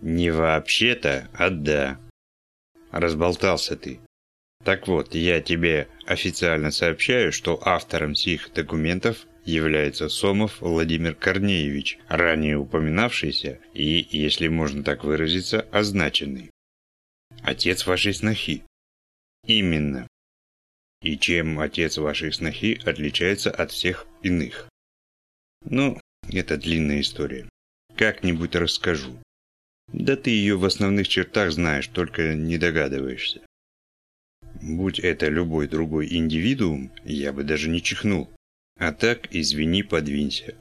Не вообще-то, а да. Разболтался ты. Так вот, я тебе официально сообщаю, что автором сих документов является Сомов Владимир Корнеевич, ранее упоминавшийся и, если можно так выразиться, означенный. Отец вашей снохи. Именно. И чем отец вашей снохи отличается от всех иных? Ну, это длинная история. Как-нибудь расскажу. Да ты ее в основных чертах знаешь, только не догадываешься. Будь это любой другой индивидуум, я бы даже не чихнул. А так, извини, подвинься.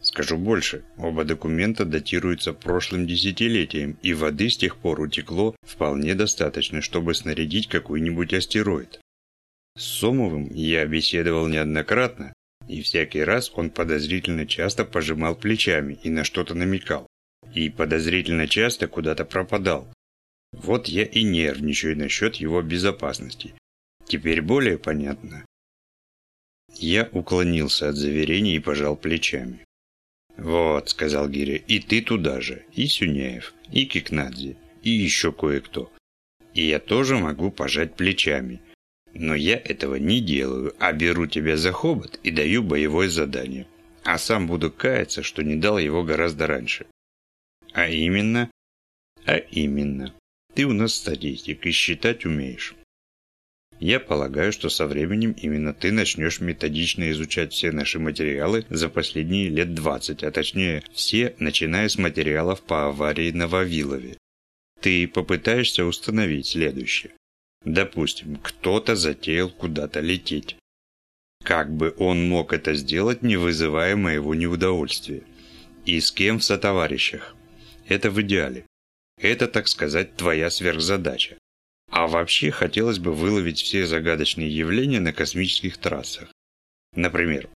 Скажу больше, оба документа датируются прошлым десятилетием, и воды с тех пор утекло вполне достаточно, чтобы снарядить какой-нибудь астероид. С Сомовым я беседовал неоднократно, и всякий раз он подозрительно часто пожимал плечами и на что-то намекал. И подозрительно часто куда-то пропадал. Вот я и нервничаю насчет его безопасности. Теперь более понятно. Я уклонился от заверений и пожал плечами. «Вот», — сказал Гиря, — «и ты туда же, и Сюняев, и Кикнадзе, и еще кое-кто. И я тоже могу пожать плечами. Но я этого не делаю, а беру тебя за хобот и даю боевое задание. А сам буду каяться, что не дал его гораздо раньше. А именно? А именно. Ты у нас статистик и считать умеешь. Я полагаю, что со временем именно ты начнешь методично изучать все наши материалы за последние лет 20, а точнее все, начиная с материалов по аварии на Вавилове. Ты попытаешься установить следующее. Допустим, кто-то затеял куда-то лететь. Как бы он мог это сделать, не вызывая моего неудовольствия? И с кем в сотоварищах? Это в идеале. Это, так сказать, твоя сверхзадача. А вообще хотелось бы выловить все загадочные явления на космических трассах. Например,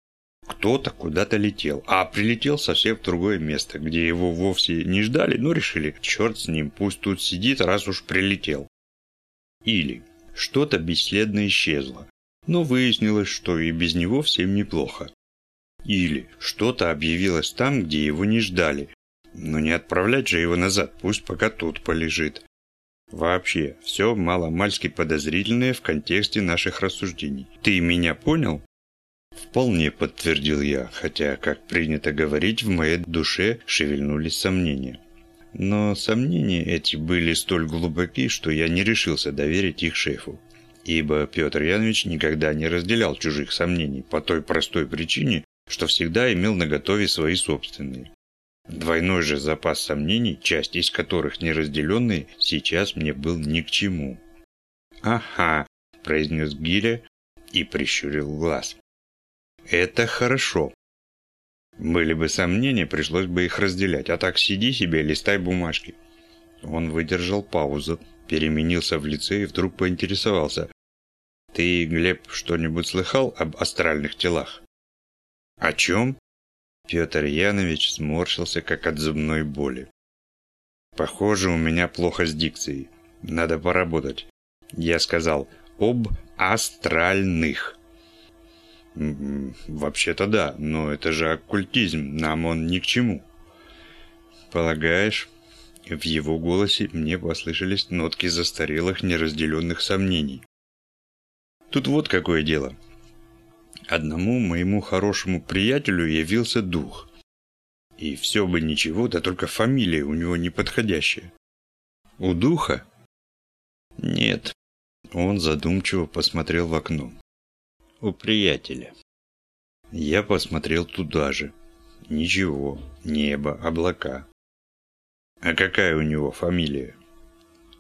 кто-то куда-то летел, а прилетел совсем в другое место, где его вовсе не ждали, но решили, черт с ним, пусть тут сидит, раз уж прилетел. Или что-то бесследно исчезло, но выяснилось, что и без него всем неплохо. Или что-то объявилось там, где его не ждали, но не отправлять же его назад, пусть пока тут полежит. Вообще, все маломальски подозрительное в контексте наших рассуждений. Ты меня понял? Вполне подтвердил я, хотя, как принято говорить, в моей душе шевельнулись сомнения. Но сомнения эти были столь глубоки, что я не решился доверить их шефу. Ибо Петр Янович никогда не разделял чужих сомнений по той простой причине, что всегда имел наготове свои собственные. Двойной же запас сомнений, часть из которых неразделенные, сейчас мне был ни к чему. «Ага», – произнес Гиля и прищурил глаз. «Это хорошо. Были бы сомнения, пришлось бы их разделять, а так сиди себе, листай бумажки». Он выдержал паузу, переменился в лице и вдруг поинтересовался. «Ты, Глеб, что-нибудь слыхал об астральных телах?» «О чем?» Петр Янович сморщился, как от зубной боли. «Похоже, у меня плохо с дикцией. Надо поработать». Я сказал «об астральных». «Вообще-то да, но это же оккультизм, нам он ни к чему». «Полагаешь?» В его голосе мне послышались нотки застарелых неразделенных сомнений. «Тут вот какое дело. Одному моему хорошему приятелю явился дух. И все бы ничего, да только фамилия у него неподходящая. У духа? Нет. Он задумчиво посмотрел в окно. У приятеля. Я посмотрел туда же. Ничего. Небо, облака. А какая у него фамилия?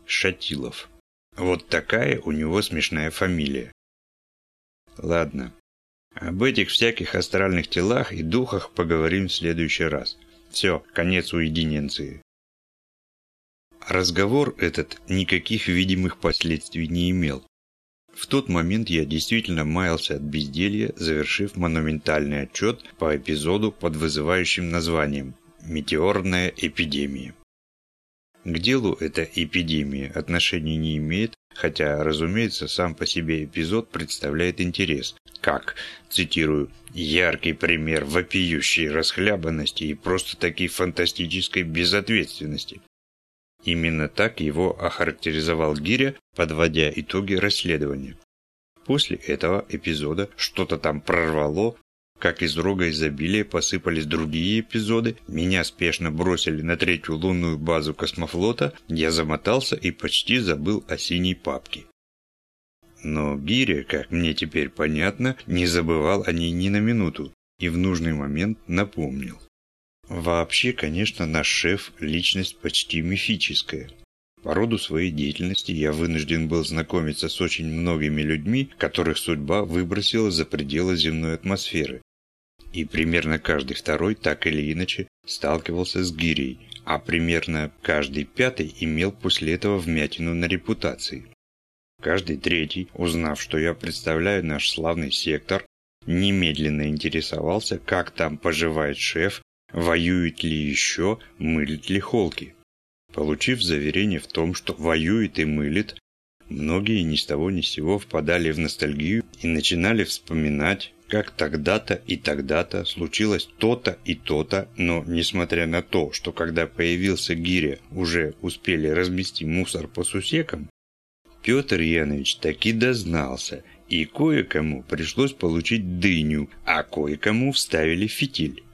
Шатилов. Вот такая у него смешная фамилия. Ладно, об этих всяких астральных телах и духах поговорим в следующий раз. Все, конец уединенции. Разговор этот никаких видимых последствий не имел. В тот момент я действительно маялся от безделья, завершив монументальный отчет по эпизоду под вызывающим названием «Метеорная эпидемия». К делу эта эпидемия отношения не имеет, хотя, разумеется, сам по себе эпизод представляет интерес, как, цитирую, «яркий пример вопиющей расхлябанности и просто таки фантастической безответственности». Именно так его охарактеризовал Гиря, подводя итоги расследования. После этого эпизода что-то там прорвало, как из рога изобилия посыпались другие эпизоды, меня спешно бросили на третью лунную базу космофлота, я замотался и почти забыл о синей папке. Но Гиря, как мне теперь понятно, не забывал о ней ни на минуту и в нужный момент напомнил. Вообще, конечно, наш шеф – личность почти мифическая. По роду своей деятельности я вынужден был знакомиться с очень многими людьми, которых судьба выбросила за пределы земной атмосферы. И примерно каждый второй, так или иначе, сталкивался с гирей, а примерно каждый пятый имел после этого вмятину на репутации. Каждый третий, узнав, что я представляю наш славный сектор, немедленно интересовался, как там поживает шеф, воюет ли еще, мылит ли холки. Получив заверение в том, что воюет и мылит, многие ни с того ни с сего впадали в ностальгию и начинали вспоминать, как тогда-то и тогда-то случилось то-то и то-то, но несмотря на то, что когда появился Гиря, уже успели размести мусор по сусекам, Петр Янович таки дознался, и кое-кому пришлось получить дыню, а кое-кому вставили фитиль.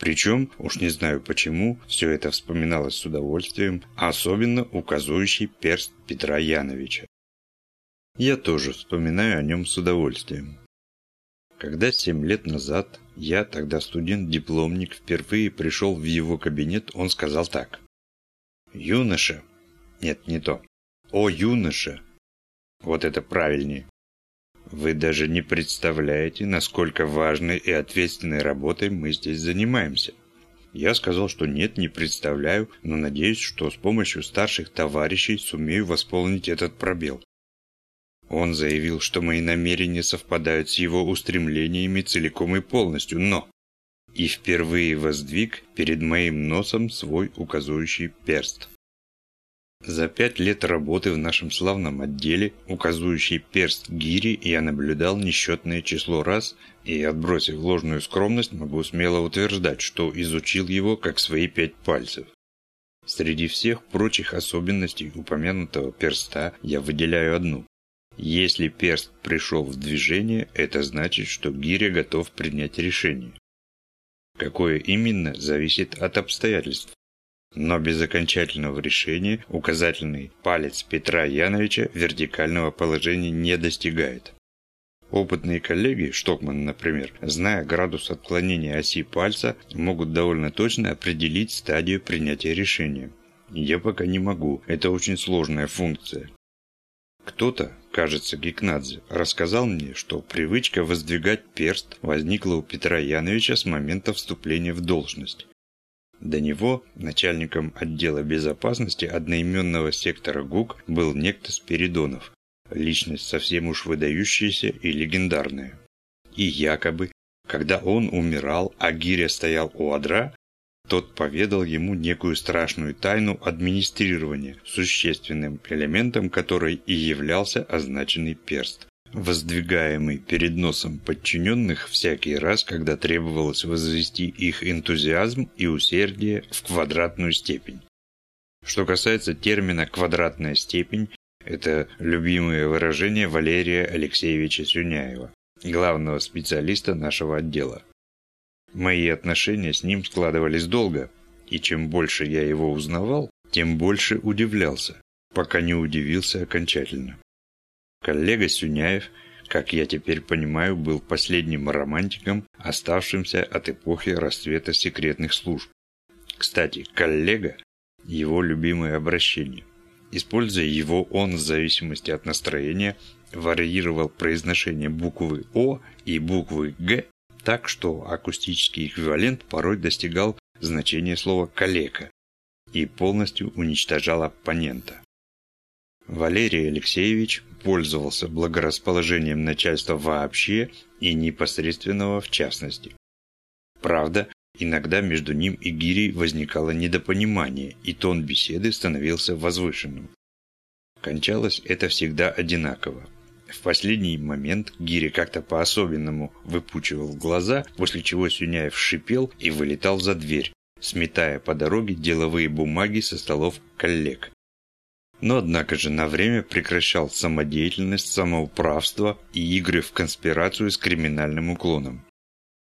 Причем, уж не знаю почему, все это вспоминалось с удовольствием, особенно указующий перст Петра Яновича. Я тоже вспоминаю о нем с удовольствием. Когда семь лет назад я, тогда студент-дипломник, впервые пришел в его кабинет, он сказал так. «Юноша». Нет, не то. «О, юноша». Вот это правильнее. Вы даже не представляете, насколько важной и ответственной работой мы здесь занимаемся. Я сказал, что нет, не представляю, но надеюсь, что с помощью старших товарищей сумею восполнить этот пробел. Он заявил, что мои намерения совпадают с его устремлениями целиком и полностью, но... И впервые воздвиг перед моим носом свой указующий перст. За пять лет работы в нашем славном отделе указующий перст гири я наблюдал несчетное число раз и, отбросив ложную скромность, могу смело утверждать, что изучил его как свои пять пальцев. Среди всех прочих особенностей упомянутого перста я выделяю одну. Если перст пришел в движение, это значит, что гиря готов принять решение. Какое именно, зависит от обстоятельств. Но без окончательного решения указательный палец Петра Яновича вертикального положения не достигает. Опытные коллеги, Штокман, например, зная градус отклонения оси пальца, могут довольно точно определить стадию принятия решения. Я пока не могу, это очень сложная функция. Кто-то, кажется, Гикнадзе, рассказал мне, что привычка воздвигать перст возникла у Петра Яновича с момента вступления в должность. До него начальником отдела безопасности одноименного сектора ГУК был некто Спиридонов, личность совсем уж выдающаяся и легендарная. И якобы, когда он умирал, а Гиря стоял у адра, тот поведал ему некую страшную тайну администрирования, существенным элементом которой и являлся означенный перст воздвигаемый перед носом подчиненных всякий раз, когда требовалось возвести их энтузиазм и усердие в квадратную степень. Что касается термина «квадратная степень», это любимое выражение Валерия Алексеевича Сюняева, главного специалиста нашего отдела. Мои отношения с ним складывались долго, и чем больше я его узнавал, тем больше удивлялся, пока не удивился окончательно. Коллега Сюняев, как я теперь понимаю, был последним романтиком, оставшимся от эпохи расцвета секретных служб. Кстати, коллега – его любимое обращение. Используя его, он в зависимости от настроения варьировал произношение буквы О и буквы Г так, что акустический эквивалент порой достигал значения слова «калека» и полностью уничтожал оппонента. Валерий Алексеевич пользовался благорасположением начальства вообще и непосредственного в частности. Правда, иногда между ним и Гирей возникало недопонимание, и тон беседы становился возвышенным. Кончалось это всегда одинаково. В последний момент Гири как-то по-особенному выпучивал глаза, после чего Сюняев шипел и вылетал за дверь, сметая по дороге деловые бумаги со столов коллег. Но однако же на время прекращал самодеятельность, самоуправство и игры в конспирацию с криминальным уклоном.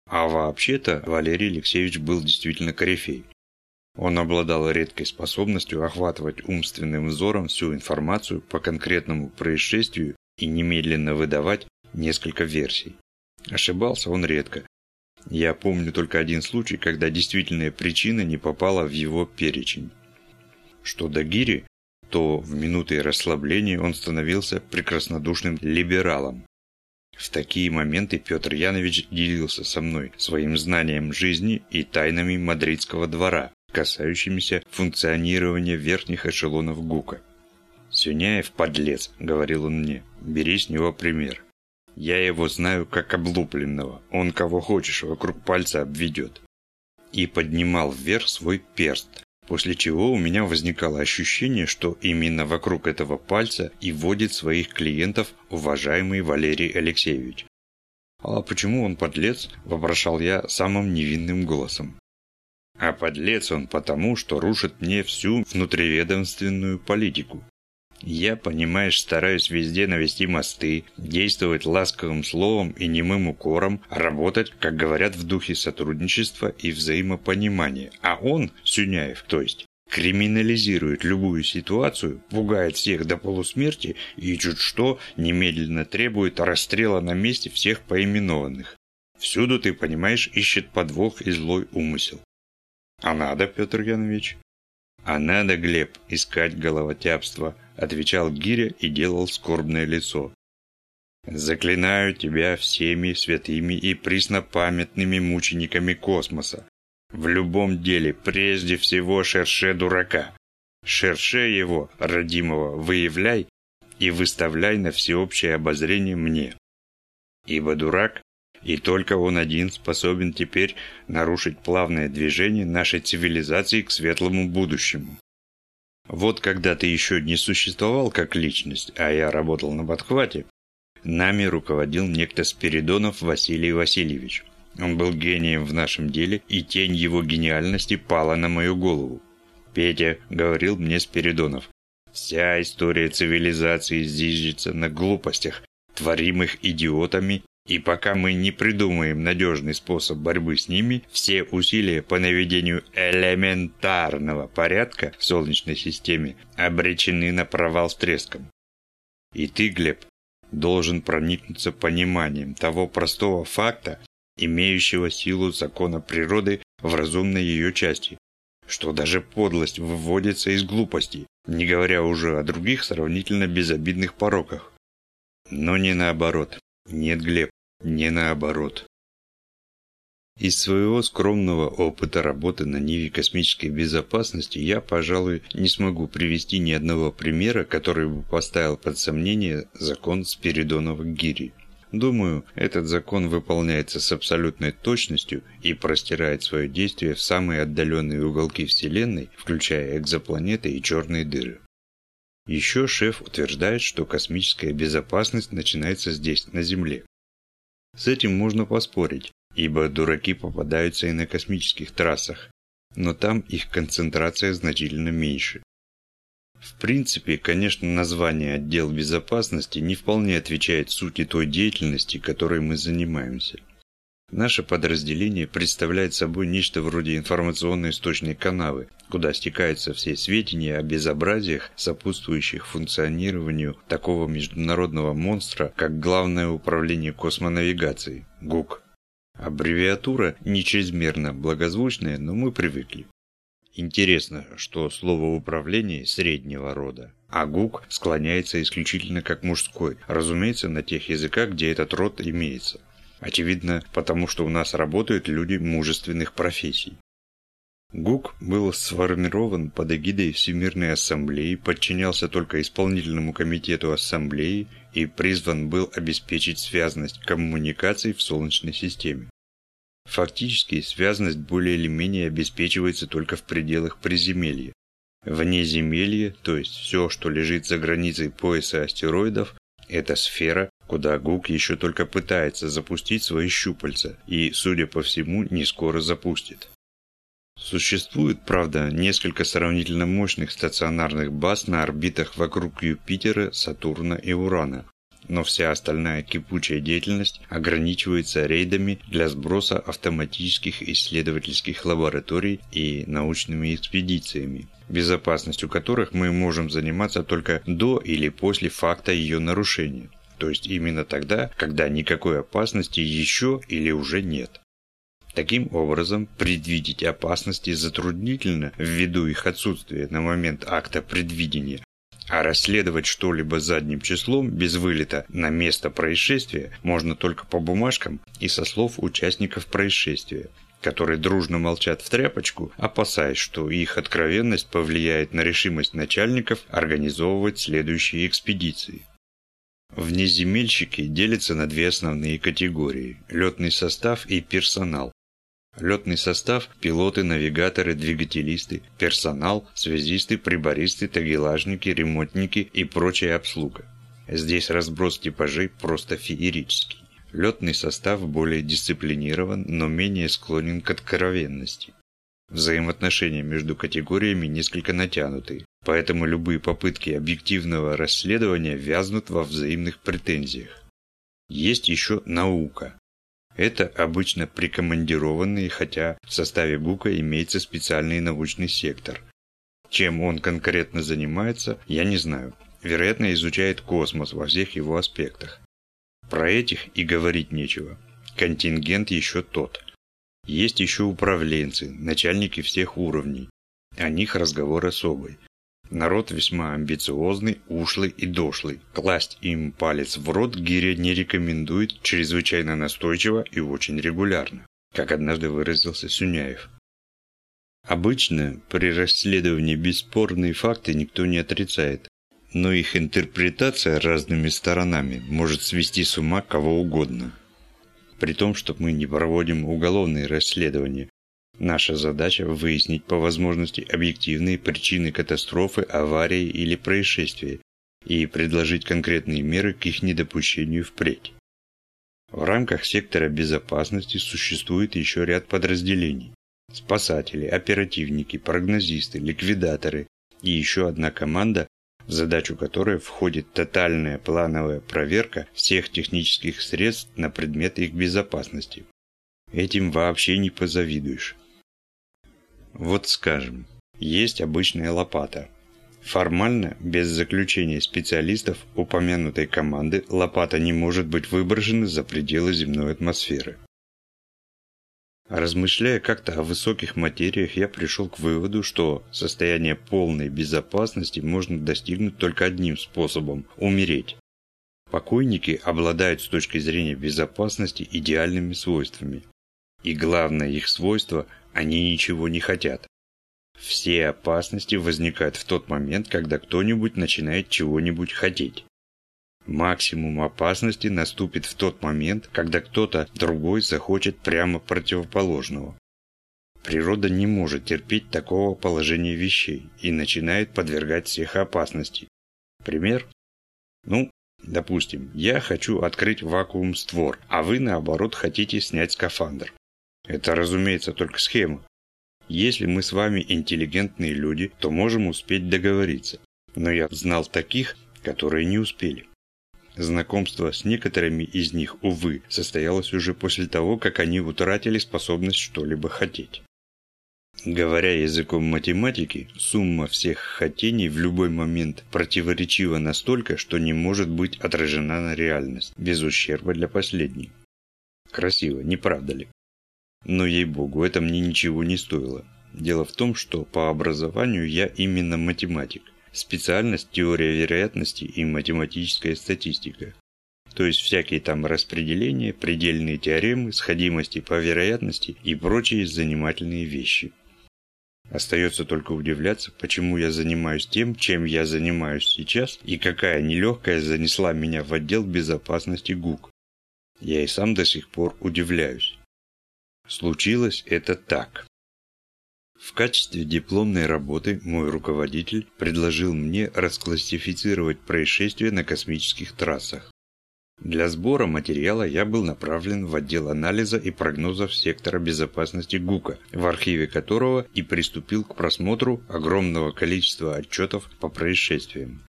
А вообще-то Валерий Алексеевич был действительно корифей. Он обладал редкой способностью охватывать умственным взором всю информацию по конкретному происшествию и немедленно выдавать несколько версий. Ошибался он редко. Я помню только один случай, когда действительная причина не попала в его перечень. Что до Гири, то в минуты расслабления он становился прекраснодушным либералом. В такие моменты Петр Янович делился со мной своим знанием жизни и тайнами мадридского двора, касающимися функционирования верхних эшелонов ГУКа. «Сюняев подлец», — говорил он мне, — «бери с него пример. Я его знаю как облупленного, он кого хочешь вокруг пальца обведет». И поднимал вверх свой перст, после чего у меня возникало ощущение, что именно вокруг этого пальца и вводит своих клиентов уважаемый Валерий Алексеевич. «А почему он подлец?» – вопрошал я самым невинным голосом. А подлец он потому, что рушит мне всю внутриведомственную политику. Я, понимаешь, стараюсь везде навести мосты, действовать ласковым словом и немым укором, работать, как говорят, в духе сотрудничества и взаимопонимания. А он, Сюняев, то есть, криминализирует любую ситуацию, пугает всех до полусмерти и чуть что немедленно требует расстрела на месте всех поименованных. Всюду, ты понимаешь, ищет подвох и злой умысел. А надо, Петр Янович? А надо, Глеб, искать головотяпство, отвечал Гиря и делал скорбное лицо. Заклинаю тебя всеми святыми и приснопамятными мучениками космоса. В любом деле, прежде всего, шерше дурака. Шерше его, родимого, выявляй и выставляй на всеобщее обозрение мне. Ибо дурак и только он один способен теперь нарушить плавное движение нашей цивилизации к светлому будущему. Вот когда ты еще не существовал как личность, а я работал на подхвате, нами руководил некто Спиридонов Василий Васильевич. Он был гением в нашем деле, и тень его гениальности пала на мою голову. «Петя», — говорил мне Спиридонов, — «вся история цивилизации зиждется на глупостях, творимых идиотами и пока мы не придумаем надежный способ борьбы с ними, все усилия по наведению элементарного порядка в Солнечной системе обречены на провал с треском. И ты, Глеб, должен проникнуться пониманием того простого факта, имеющего силу закона природы в разумной ее части, что даже подлость выводится из глупости, не говоря уже о других сравнительно безобидных пороках. Но не наоборот. Нет, Глеб, не наоборот. Из своего скромного опыта работы на Ниве космической безопасности я, пожалуй, не смогу привести ни одного примера, который бы поставил под сомнение закон Спиридонова-Гири. Думаю, этот закон выполняется с абсолютной точностью и простирает свое действие в самые отдаленные уголки Вселенной, включая экзопланеты и черные дыры. Еще шеф утверждает, что космическая безопасность начинается здесь, на Земле. С этим можно поспорить, ибо дураки попадаются и на космических трассах, но там их концентрация значительно меньше. В принципе, конечно, название «отдел безопасности» не вполне отвечает сути той деятельности, которой мы занимаемся. Наше подразделение представляет собой нечто вроде информационной источной канавы, куда стекаются все сведения о безобразиях, сопутствующих функционированию такого международного монстра, как Главное управление космонавигацией – ГУК. Аббревиатура не чрезмерно благозвучная, но мы привыкли. Интересно, что слово «управление» среднего рода, а ГУК склоняется исключительно как мужской, разумеется, на тех языках, где этот род имеется. Очевидно, потому что у нас работают люди мужественных профессий. ГУК был сформирован под эгидой Всемирной Ассамблеи, подчинялся только исполнительному комитету Ассамблеи и призван был обеспечить связность коммуникаций в Солнечной системе. Фактически, связность более или менее обеспечивается только в пределах приземелья. Вне земелья, то есть все, что лежит за границей пояса астероидов, это сфера, куда Гук еще только пытается запустить свои щупальца и, судя по всему, не скоро запустит. Существует, правда, несколько сравнительно мощных стационарных баз на орбитах вокруг Юпитера, Сатурна и Урана. Но вся остальная кипучая деятельность ограничивается рейдами для сброса автоматических исследовательских лабораторий и научными экспедициями, безопасностью которых мы можем заниматься только до или после факта ее нарушения. То есть именно тогда, когда никакой опасности еще или уже нет. Таким образом, предвидеть опасности затруднительно ввиду их отсутствия на момент акта предвидения, а расследовать что-либо задним числом без вылета на место происшествия можно только по бумажкам и со слов участников происшествия, которые дружно молчат в тряпочку, опасаясь, что их откровенность повлияет на решимость начальников организовывать следующие экспедиции. Внеземельщики делятся на две основные категории – летный состав и персонал. Летный состав – пилоты, навигаторы, двигателисты, персонал, связисты, прибористы, тагелажники, ремонтники и прочая обслуга. Здесь разброс типажей просто феерический. Летный состав более дисциплинирован, но менее склонен к откровенности. Взаимоотношения между категориями несколько натянуты, поэтому любые попытки объективного расследования вязнут во взаимных претензиях. Есть еще наука, это обычно прикомандированные, хотя в составе ГУКа имеется специальный научный сектор. Чем он конкретно занимается, я не знаю. Вероятно, изучает космос во всех его аспектах. Про этих и говорить нечего. Контингент еще тот. Есть еще управленцы, начальники всех уровней. О них разговор особый. Народ весьма амбициозный, ушлый и дошлый. Класть им палец в рот Гиря не рекомендует чрезвычайно настойчиво и очень регулярно, как однажды выразился Сюняев. Обычно при расследовании бесспорные факты никто не отрицает, но их интерпретация разными сторонами может свести с ума кого угодно. При том, что мы не проводим уголовные расследования, Наша задача – выяснить по возможности объективные причины катастрофы, аварии или происшествия и предложить конкретные меры к их недопущению впредь. В рамках сектора безопасности существует еще ряд подразделений. Спасатели, оперативники, прогнозисты, ликвидаторы и еще одна команда, в задачу которой входит тотальная плановая проверка всех технических средств на предмет их безопасности. Этим вообще не позавидуешь. Вот скажем, есть обычная лопата. Формально, без заключения специалистов упомянутой команды, лопата не может быть выброшена за пределы земной атмосферы. Размышляя как-то о высоких материях, я пришел к выводу, что состояние полной безопасности можно достигнуть только одним способом – умереть. Покойники обладают с точки зрения безопасности идеальными свойствами. И главное их свойство они ничего не хотят. Все опасности возникают в тот момент, когда кто-нибудь начинает чего-нибудь хотеть. Максимум опасности наступит в тот момент, когда кто-то другой захочет прямо противоположного. Природа не может терпеть такого положения вещей и начинает подвергать всех опасности. Пример? Ну, допустим, я хочу открыть вакуум-створ, а вы наоборот хотите снять скафандр. Это, разумеется, только схема. Если мы с вами интеллигентные люди, то можем успеть договориться. Но я знал таких, которые не успели. Знакомство с некоторыми из них, увы, состоялось уже после того, как они утратили способность что-либо хотеть. Говоря языком математики, сумма всех хотений в любой момент противоречива настолько, что не может быть отражена на реальность, без ущерба для последней. Красиво, не правда ли? Но, ей-богу, это мне ничего не стоило. Дело в том, что по образованию я именно математик. Специальность – теория вероятности и математическая статистика. То есть всякие там распределения, предельные теоремы, сходимости по вероятности и прочие занимательные вещи. Остается только удивляться, почему я занимаюсь тем, чем я занимаюсь сейчас, и какая нелегкая занесла меня в отдел безопасности ГУК. Я и сам до сих пор удивляюсь. Случилось это так. В качестве дипломной работы мой руководитель предложил мне расклассифицировать происшествия на космических трассах. Для сбора материала я был направлен в отдел анализа и прогнозов сектора безопасности ГУКа, в архиве которого и приступил к просмотру огромного количества отчетов по происшествиям.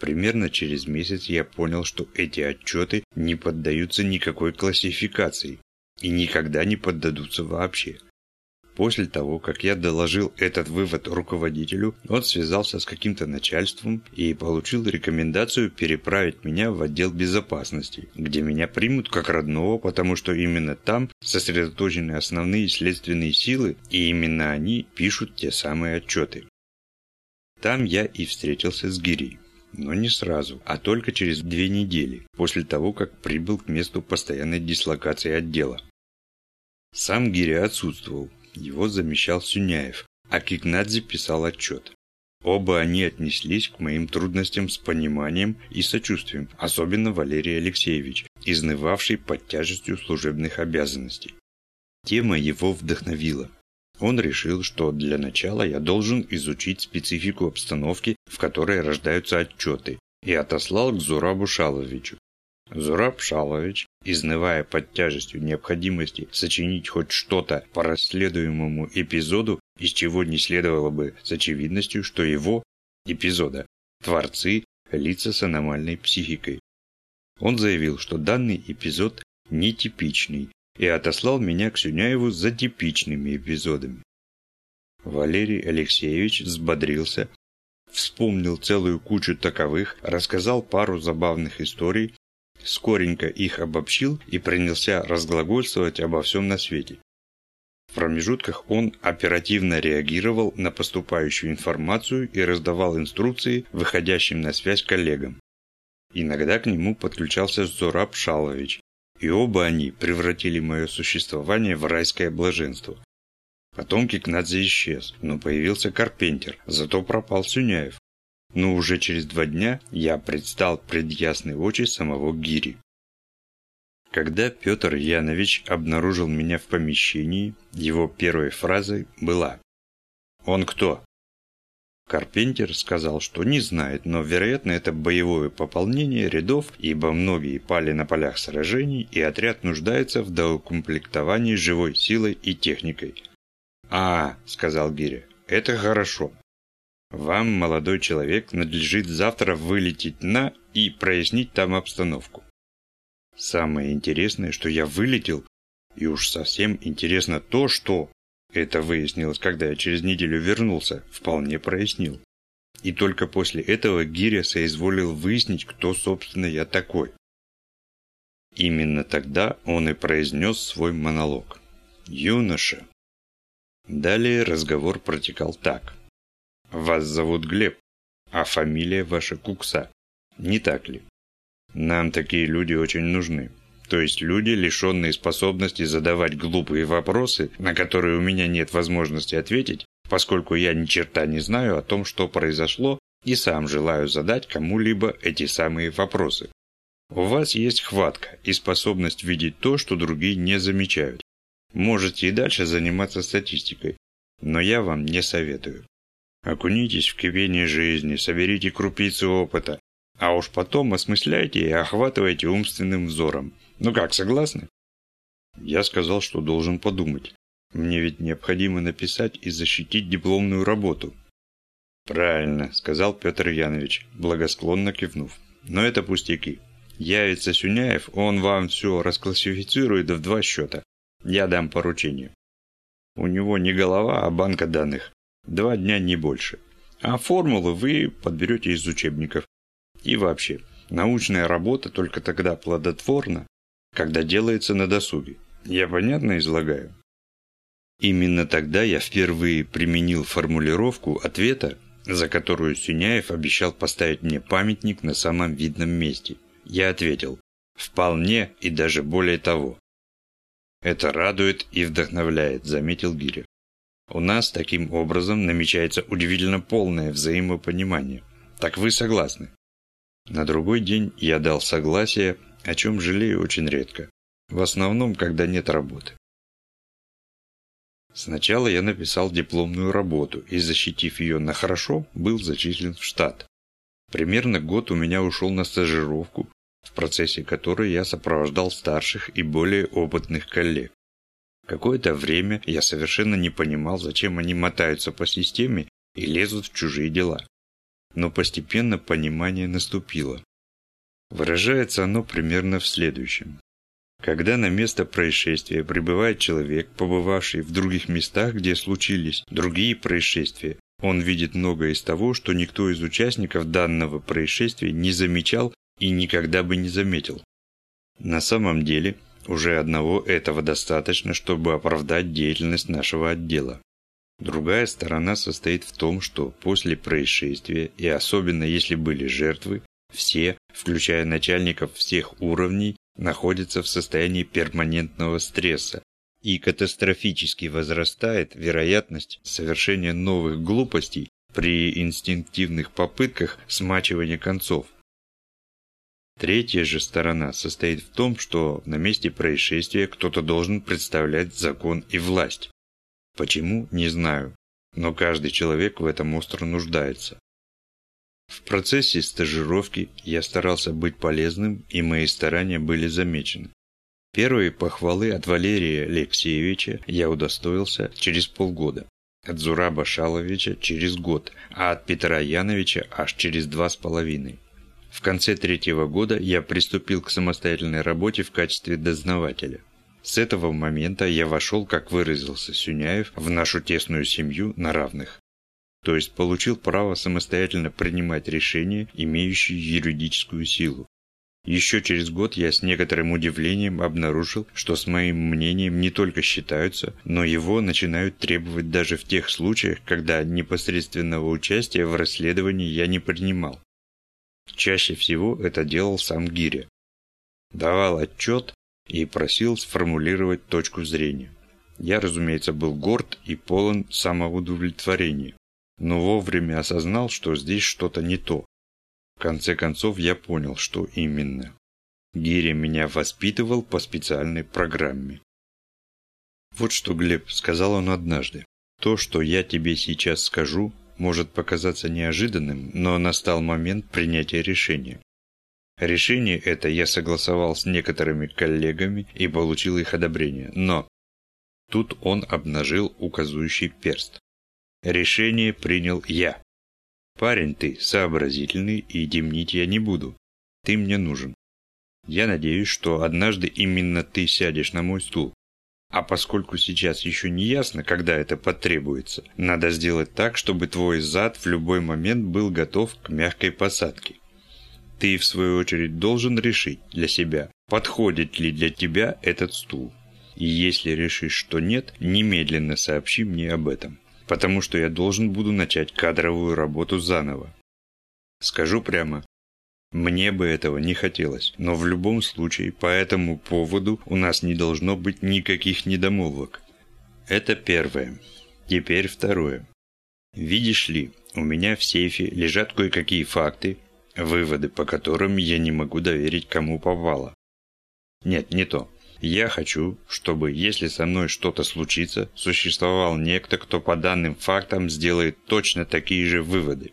Примерно через месяц я понял, что эти отчеты не поддаются никакой классификации и никогда не поддадутся вообще. После того, как я доложил этот вывод руководителю, он связался с каким-то начальством и получил рекомендацию переправить меня в отдел безопасности, где меня примут как родного, потому что именно там сосредоточены основные следственные силы, и именно они пишут те самые отчеты. Там я и встретился с Гири. Но не сразу, а только через две недели, после того, как прибыл к месту постоянной дислокации отдела. Сам Гири отсутствовал, его замещал Сюняев, а Кикнадзе писал отчет. Оба они отнеслись к моим трудностям с пониманием и сочувствием, особенно Валерий Алексеевич, изнывавший под тяжестью служебных обязанностей. Тема его вдохновила. Он решил, что для начала я должен изучить специфику обстановки, в которой рождаются отчеты, и отослал к Зурабу Шаловичу. Зураб Шалович, изнывая под тяжестью необходимости сочинить хоть что-то по расследуемому эпизоду, из чего не следовало бы с очевидностью, что его, эпизода, творцы – лица с аномальной психикой. Он заявил, что данный эпизод нетипичный, и отослал меня к Сюняеву за типичными эпизодами. Валерий Алексеевич взбодрился, вспомнил целую кучу таковых, рассказал пару забавных историй, скоренько их обобщил и принялся разглагольствовать обо всем на свете. В промежутках он оперативно реагировал на поступающую информацию и раздавал инструкции выходящим на связь коллегам. Иногда к нему подключался Зураб Шалович, и оба они превратили мое существование в райское блаженство. Потом Кикнадзе исчез, но появился Карпентер, зато пропал Сюняев но уже через два дня я предстал пред ясной очи самого Гири. Когда Петр Янович обнаружил меня в помещении, его первой фразой была «Он кто?». Карпентер сказал, что не знает, но, вероятно, это боевое пополнение рядов, ибо многие пали на полях сражений, и отряд нуждается в доукомплектовании живой силой и техникой. «А, — сказал Гиря, — это хорошо. Вам, молодой человек, надлежит завтра вылететь на и прояснить там обстановку. Самое интересное, что я вылетел, и уж совсем интересно то, что... Это выяснилось, когда я через неделю вернулся, вполне прояснил. И только после этого Гиря соизволил выяснить, кто, собственно, я такой. Именно тогда он и произнес свой монолог. «Юноша». Далее разговор протекал так. Вас зовут Глеб, а фамилия ваша Кукса. Не так ли? Нам такие люди очень нужны. То есть люди, лишенные способности задавать глупые вопросы, на которые у меня нет возможности ответить, поскольку я ни черта не знаю о том, что произошло, и сам желаю задать кому-либо эти самые вопросы. У вас есть хватка и способность видеть то, что другие не замечают. Можете и дальше заниматься статистикой, но я вам не советую. Окунитесь в кипение жизни, соберите крупицы опыта, а уж потом осмысляйте и охватывайте умственным взором. Ну как, согласны? Я сказал, что должен подумать. Мне ведь необходимо написать и защитить дипломную работу. Правильно, сказал Петр Янович, благосклонно кивнув. Но это пустяки. Явится Сюняев, он вам все расклассифицирует в два счета. Я дам поручение. У него не голова, а банка данных. Два дня не больше. А формулы вы подберете из учебников. И вообще, научная работа только тогда плодотворна, когда делается на досуге. Я понятно излагаю? Именно тогда я впервые применил формулировку ответа, за которую Сюняев обещал поставить мне памятник на самом видном месте. Я ответил «Вполне и даже более того». «Это радует и вдохновляет», – заметил Гиря. У нас таким образом намечается удивительно полное взаимопонимание. Так вы согласны? На другой день я дал согласие, о чем жалею очень редко. В основном, когда нет работы. Сначала я написал дипломную работу и, защитив ее на хорошо, был зачислен в штат. Примерно год у меня ушел на стажировку, в процессе которой я сопровождал старших и более опытных коллег. Какое-то время я совершенно не понимал, зачем они мотаются по системе и лезут в чужие дела. Но постепенно понимание наступило. Выражается оно примерно в следующем. Когда на место происшествия прибывает человек, побывавший в других местах, где случились другие происшествия, он видит многое из того, что никто из участников данного происшествия не замечал и никогда бы не заметил. На самом деле, уже одного этого достаточно, чтобы оправдать деятельность нашего отдела. Другая сторона состоит в том, что после происшествия, и особенно если были жертвы, все, включая начальников всех уровней, находятся в состоянии перманентного стресса, и катастрофически возрастает вероятность совершения новых глупостей при инстинктивных попытках смачивания концов. Третья же сторона состоит в том, что на месте происшествия кто-то должен представлять закон и власть. Почему, не знаю, но каждый человек в этом остро нуждается. В процессе стажировки я старался быть полезным, и мои старания были замечены. Первые похвалы от Валерия Алексеевича я удостоился через полгода, от Зураба Шаловича через год, а от Петра Яновича аж через два с половиной. В конце третьего года я приступил к самостоятельной работе в качестве дознавателя. С этого момента я вошел, как выразился Сюняев, в нашу тесную семью на равных. То есть получил право самостоятельно принимать решения, имеющие юридическую силу. Еще через год я с некоторым удивлением обнаружил, что с моим мнением не только считаются, но его начинают требовать даже в тех случаях, когда непосредственного участия в расследовании я не принимал. Чаще всего это делал сам Гиря. Давал отчет и просил сформулировать точку зрения. Я, разумеется, был горд и полон самоудовлетворения, но вовремя осознал, что здесь что-то не то. В конце концов я понял, что именно. Гиря меня воспитывал по специальной программе. «Вот что, Глеб», — сказал он однажды, — «то, что я тебе сейчас скажу, может показаться неожиданным, но настал момент принятия решения. Решение это я согласовал с некоторыми коллегами и получил их одобрение, но... Тут он обнажил указующий перст. Решение принял я. Парень ты сообразительный, и темнить я не буду. Ты мне нужен. Я надеюсь, что однажды именно ты сядешь на мой стул. А поскольку сейчас еще не ясно, когда это потребуется, надо сделать так, чтобы твой зад в любой момент был готов к мягкой посадке. Ты, в свою очередь, должен решить для себя, подходит ли для тебя этот стул. И если решишь, что нет, немедленно сообщи мне об этом, потому что я должен буду начать кадровую работу заново. Скажу прямо, мне бы этого не хотелось, но в любом случае по этому поводу у нас не должно быть никаких недомолвок. Это первое. Теперь второе. Видишь ли, у меня в сейфе лежат кое-какие факты, выводы по которым я не могу доверить кому попало. Нет, не то. Я хочу, чтобы, если со мной что-то случится, существовал некто, кто по данным фактам сделает точно такие же выводы.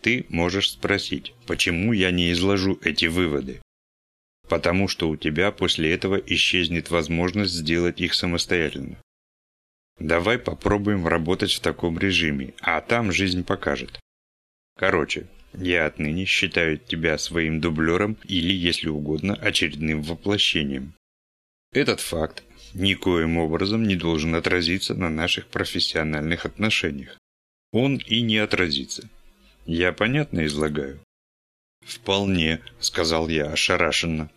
Ты можешь спросить, почему я не изложу эти выводы? Потому что у тебя после этого исчезнет возможность сделать их самостоятельно. Давай попробуем работать в таком режиме, а там жизнь покажет. Короче, я отныне считаю тебя своим дублером или, если угодно, очередным воплощением. Этот факт никоим образом не должен отразиться на наших профессиональных отношениях. Он и не отразится. Я понятно излагаю?» «Вполне», — сказал я ошарашенно.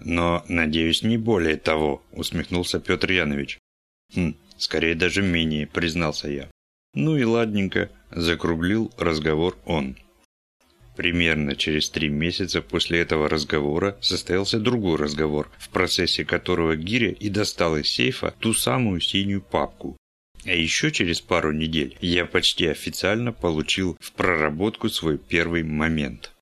«Но, надеюсь, не более того», — усмехнулся Петр Янович. «Хм, скорее даже менее», — признался я. «Ну и ладненько», — закруглил разговор он. Примерно через три месяца после этого разговора состоялся другой разговор, в процессе которого Гиря и достал из сейфа ту самую синюю папку, а еще через пару недель я почти официально получил в проработку свой первый момент.